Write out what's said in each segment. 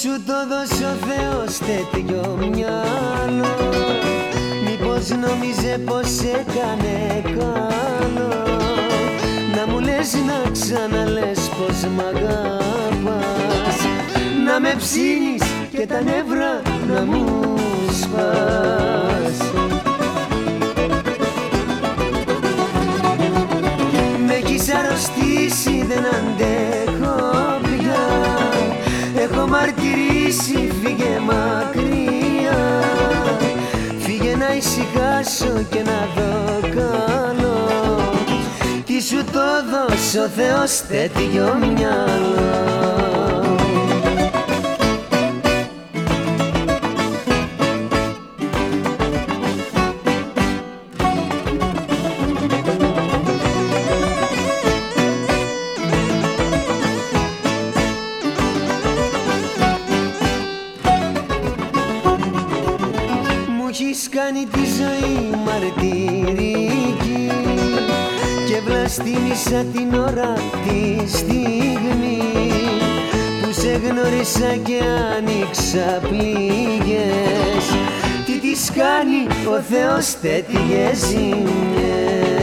σου το δώσει ο Θεός τέτοιο μυαλό Μήπως νόμιζε πως έκανε καλό. Να μου λες να ξαναλες πως μ' αγαπάς. Να με ψήνεις και τα νεύρα να μου σπάς. Με έχεις αρρωστήσει δεν αντέχω. πια Έχω μαρτυρήσει φύγε μακριά. Φύγε να ησυχάσω και να δω καλό. Τι σου το δώσει ο Θεός τέτοιο μυαλό έχεις κάνει τη ζωή μαρτυρική και βλαστήμισα την ώρα τη στιγμή που σε γνώρισα και άνοιξα πληγές. Τι τις κάνει ο Θεός τέτοιες ζημιές;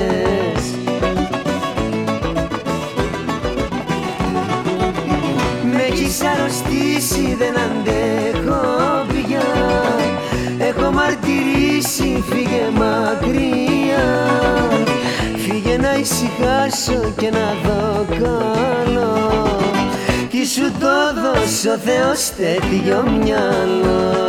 Με έχεις αρρωστήσει δεν αντέχω. Έχω μαρτυρήσει φύγε μακριά. Φύγε να ησυχάσω και να δω καλό. Τι σου το δώσω Θεός τέτοιο μυαλό.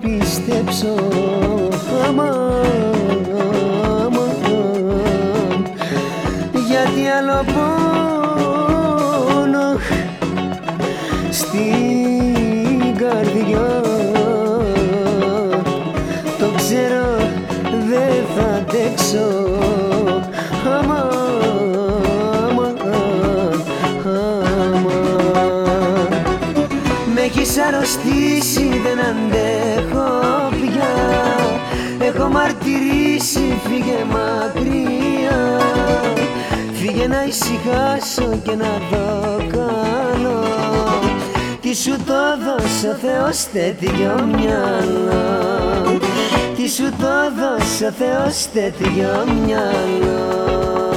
Πιστέψω γιατί άλλο πόνο. Στην καρδιά το ξέρω δεν θα αντέξω. Άμα, άμα, άμα με έχεις αρρωστήσει δεν αντέχω Έχω μαρτυρήσει φύγε μακριά Φύγε να ησυχάσω και να δω καλό Τι σου το δώσε Θεός τέτοιο μυαλό. Τι σου το δώσε Θεός τέτοιο μυαλό